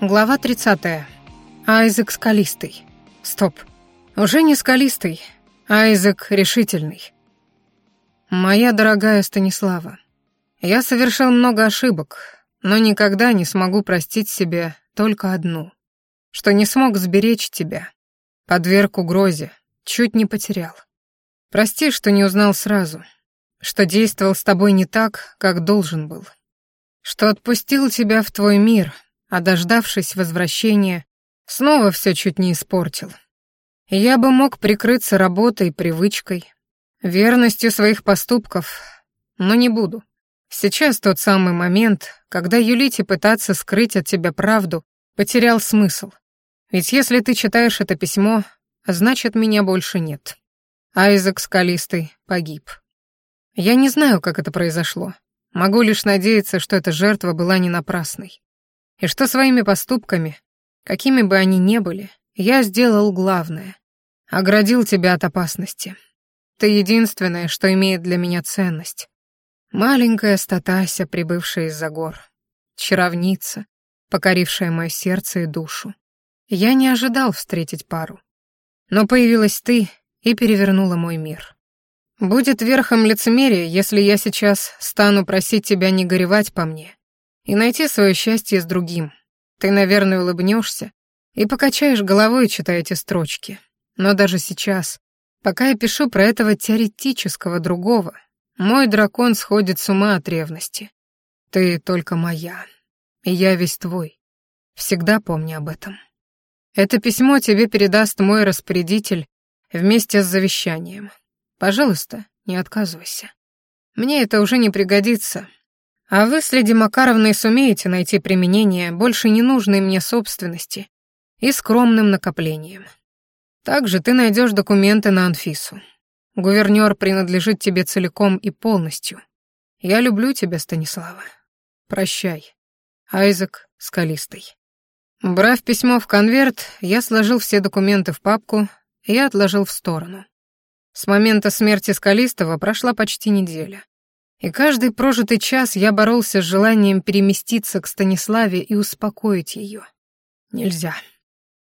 Глава 30. Айзек скалистый. Стоп. Уже не скалистый. Айзек решительный. Моя дорогая Станислава, я совершил много ошибок, но никогда не смогу простить себе только одну, что не смог сберечь тебя, подверг угрозе, чуть не потерял. Прости, что не узнал сразу, что действовал с тобой не так, как должен был, что отпустил тебя в твой мир, а дождавшись возвращения, снова все чуть не испортил. Я бы мог прикрыться работой, привычкой, верностью своих поступков, но не буду. Сейчас тот самый момент, когда юлить и пытаться скрыть от тебя правду потерял смысл. Ведь если ты читаешь это письмо, значит, меня больше нет. Айзек Скалистый погиб. Я не знаю, как это произошло. Могу лишь надеяться, что эта жертва была не напрасной. И что своими поступками, какими бы они ни были, я сделал главное. Оградил тебя от опасности. Ты единственное, что имеет для меня ценность. Маленькая статася, прибывшая из-за гор. Чаровница, покорившая мое сердце и душу. Я не ожидал встретить пару. Но появилась ты, и перевернула мой мир. Будет верхом лицемерия, если я сейчас стану просить тебя не горевать по мне и найти свое счастье с другим. Ты, наверное, улыбнешься и покачаешь головой, читая эти строчки. Но даже сейчас, пока я пишу про этого теоретического другого, мой дракон сходит с ума от ревности. Ты только моя, и я весь твой. Всегда помни об этом. Это письмо тебе передаст мой распорядитель вместе с завещанием. Пожалуйста, не отказывайся. Мне это уже не пригодится. А вы с леди Макаровной сумеете найти применение больше ненужной мне собственности и скромным накоплением. Также ты найдешь документы на Анфису. Гувернёр принадлежит тебе целиком и полностью. Я люблю тебя, Станислава. Прощай. Айзек Скалистый. Брав письмо в конверт, я сложил все документы в папку, я отложил в сторону. С момента смерти Скалистого прошла почти неделя. И каждый прожитый час я боролся с желанием переместиться к Станиславе и успокоить ее. Нельзя.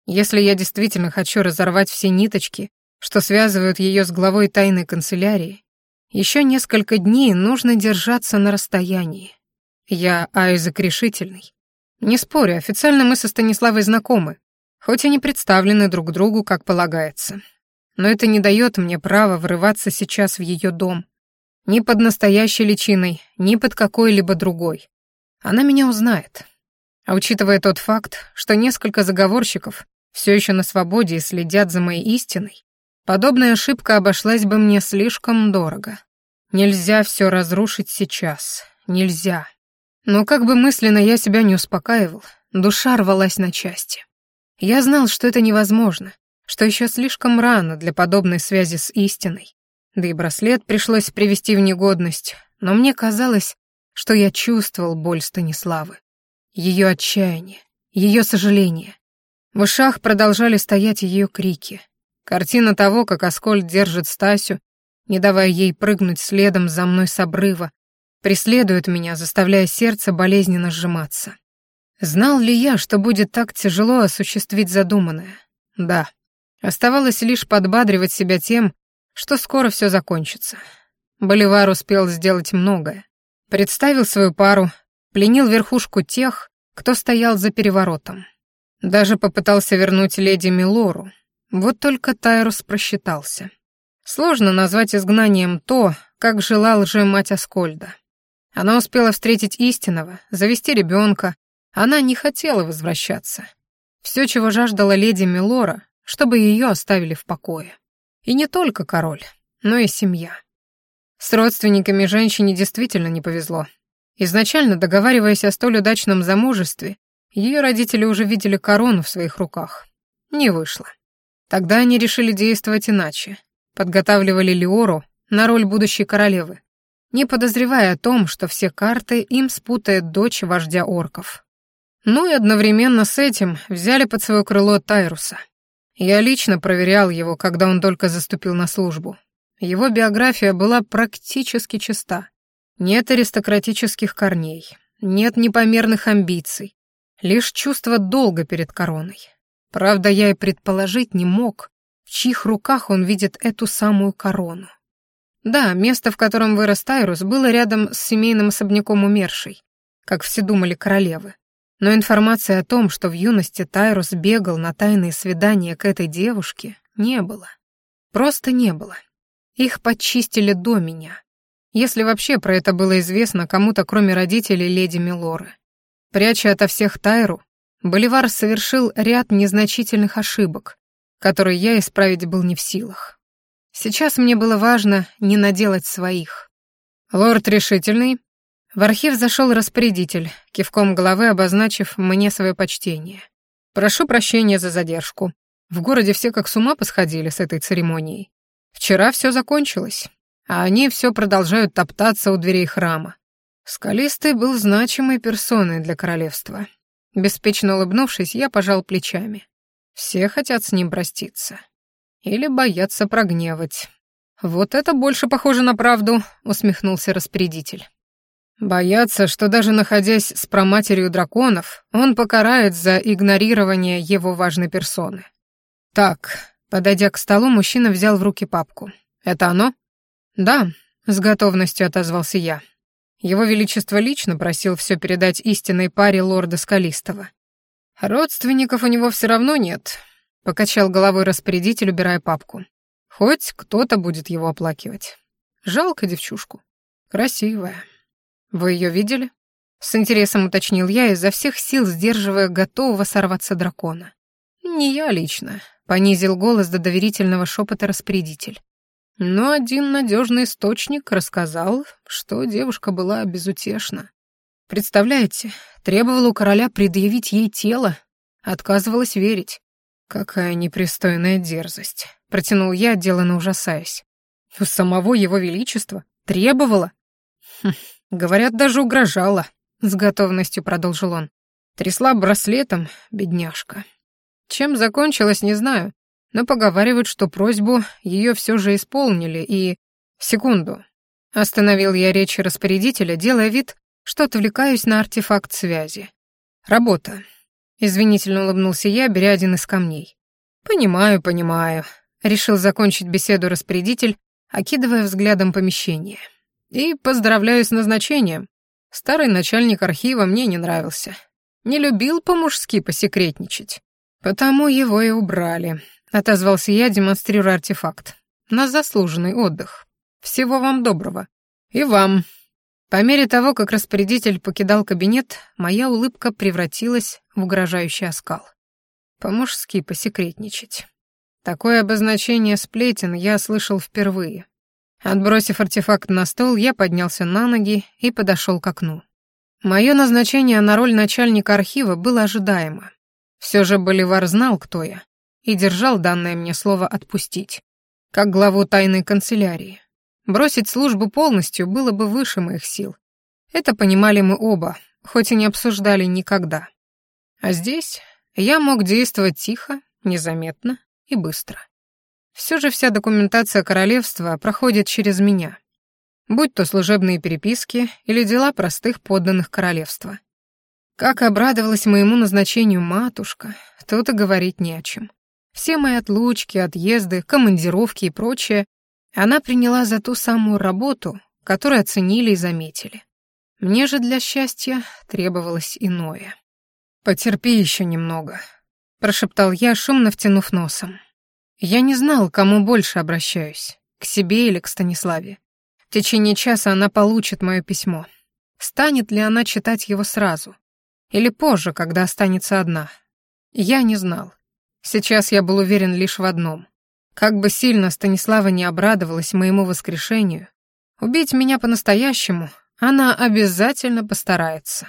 Если я действительно хочу разорвать все ниточки, что связывают ее с главой тайной канцелярии, еще несколько дней нужно держаться на расстоянии. Я Айзек решительный. Не спорю, официально мы со Станиславой знакомы, хоть и не представлены друг другу, как полагается. Но это не дает мне права врываться сейчас в ее дом. Ни под настоящей личиной, ни под какой-либо другой. Она меня узнает. А учитывая тот факт, что несколько заговорщиков все еще на свободе и следят за моей истиной, подобная ошибка обошлась бы мне слишком дорого. Нельзя все разрушить сейчас. Нельзя. Но как бы мысленно я себя не успокаивал, душа рвалась на части. Я знал, что это невозможно, что еще слишком рано для подобной связи с истиной. Да и браслет пришлось привести в негодность, но мне казалось, что я чувствовал боль Станиславы. Ее отчаяние, ее сожаление. В ушах продолжали стоять ее крики. Картина того, как Аскольд держит Стасю, не давая ей прыгнуть следом за мной с обрыва, преследует меня, заставляя сердце болезненно сжиматься. Знал ли я, что будет так тяжело осуществить задуманное? Да. Оставалось лишь подбадривать себя тем, что скоро все закончится. Боливар успел сделать многое. Представил свою пару, пленил верхушку тех, кто стоял за переворотом. Даже попытался вернуть леди Милору. Вот только Тайрус просчитался. Сложно назвать изгнанием то, как жила лже-мать Аскольда. Она успела встретить истинного, завести ребенка, она не хотела возвращаться. Все, чего жаждала леди Милора, чтобы ее оставили в покое. И не только король, но и семья. С родственниками женщине действительно не повезло. Изначально, договариваясь о столь удачном замужестве, ее родители уже видели корону в своих руках. Не вышло. Тогда они решили действовать иначе. Подготавливали Леору на роль будущей королевы, не подозревая о том, что все карты им спутает дочь вождя орков. Ну и одновременно с этим взяли под свое крыло Тайруса. Я лично проверял его, когда он только заступил на службу. Его биография была практически чиста. Нет аристократических корней, нет непомерных амбиций. Лишь чувство долга перед короной. Правда, я и предположить не мог, в чьих руках он видит эту самую корону. Да, место, в котором вырос Тайрус, было рядом с семейным особняком умершей, как все думали королевы. Но информации о том, что в юности Тайрус бегал на тайные свидания к этой девушке, не было. Просто не было. Их подчистили до меня. Если вообще про это было известно кому-то, кроме родителей леди Милоры. Пряча ото всех Тайру, Боливар совершил ряд незначительных ошибок, которые я исправить был не в силах. Сейчас мне было важно не наделать своих. «Лорд Решительный», в архив зашел распорядитель, кивком головы обозначив мне свое почтение. «Прошу прощения за задержку. В городе все как с ума посходили с этой церемонией. Вчера все закончилось, а они все продолжают топтаться у дверей храма. Скалистый был значимой персоной для королевства. Беспечно улыбнувшись, я пожал плечами. Все хотят с ним проститься. Или боятся прогневать. «Вот это больше похоже на правду», — усмехнулся распорядитель. Боятся, что даже находясь с проматерью драконов, он покарает за игнорирование его важной персоны. Так, подойдя к столу, мужчина взял в руки папку. «Это оно?» «Да», — с готовностью отозвался я. Его Величество лично просил все передать истинной паре лорда Скалистого. «Родственников у него все равно нет», — покачал головой распорядитель, убирая папку. «Хоть кто-то будет его оплакивать. Жалко девчушку. Красивая». «Вы ее видели?» С интересом уточнил я, изо всех сил сдерживая готового сорваться дракона. «Не я лично», — понизил голос до доверительного шепота распорядитель. Но один надежный источник рассказал, что девушка была безутешна. Представляете, требовала у короля предъявить ей тело, отказывалась верить. Какая непристойная дерзость, протянул я, деланно ужасаясь. У самого его величества требовала? Хм, Говорят, даже угрожала, с готовностью продолжил он. Трясла браслетом, бедняжка. Чем закончилось, не знаю, но поговаривают, что просьбу ее все же исполнили, и... Секунду. Остановил я речь распорядителя, делая вид, что отвлекаюсь на артефакт связи. Работа. Извинительно улыбнулся я, беря один из камней. «Понимаю, понимаю», — решил закончить беседу распорядитель, окидывая взглядом помещение. И поздравляю с назначением. Старый начальник архива мне не нравился. Не любил по-мужски посекретничать. Потому его и убрали. Отозвался я, демонстрируя артефакт. На заслуженный отдых. Всего вам доброго. И вам. По мере того, как распорядитель покидал кабинет, моя улыбка превратилась в угрожающий оскал. По-мужски посекретничать. Такое обозначение сплетен я слышал впервые. Отбросив артефакт на стол, я поднялся на ноги и подошел к окну. Мое назначение на роль начальника архива было ожидаемо. Все же Боливар знал, кто я, и держал данное мне слово «отпустить», как главу тайной канцелярии. Бросить службу полностью было бы выше моих сил. Это понимали мы оба, хоть и не обсуждали никогда. А здесь я мог действовать тихо, незаметно и быстро. Все же вся документация королевства проходит через меня. Будь то служебные переписки или дела простых подданных королевства. Как обрадовалась моему назначению матушка, тут и говорить не о чем. Все мои отлучки, отъезды, командировки и прочее она приняла за ту самую работу, которую оценили и заметили. Мне же для счастья требовалось иное. «Потерпи еще немного», — прошептал я, шумно втянув носом. Я не знал, к кому больше обращаюсь, к себе или к Станиславе. В течение часа она получит мое письмо. Станет ли она читать его сразу? Или позже, когда останется одна? Я не знал. Сейчас я был уверен лишь в одном. Как бы сильно Станислава не обрадовалась моему воскрешению, убить меня по-настоящему она обязательно постарается.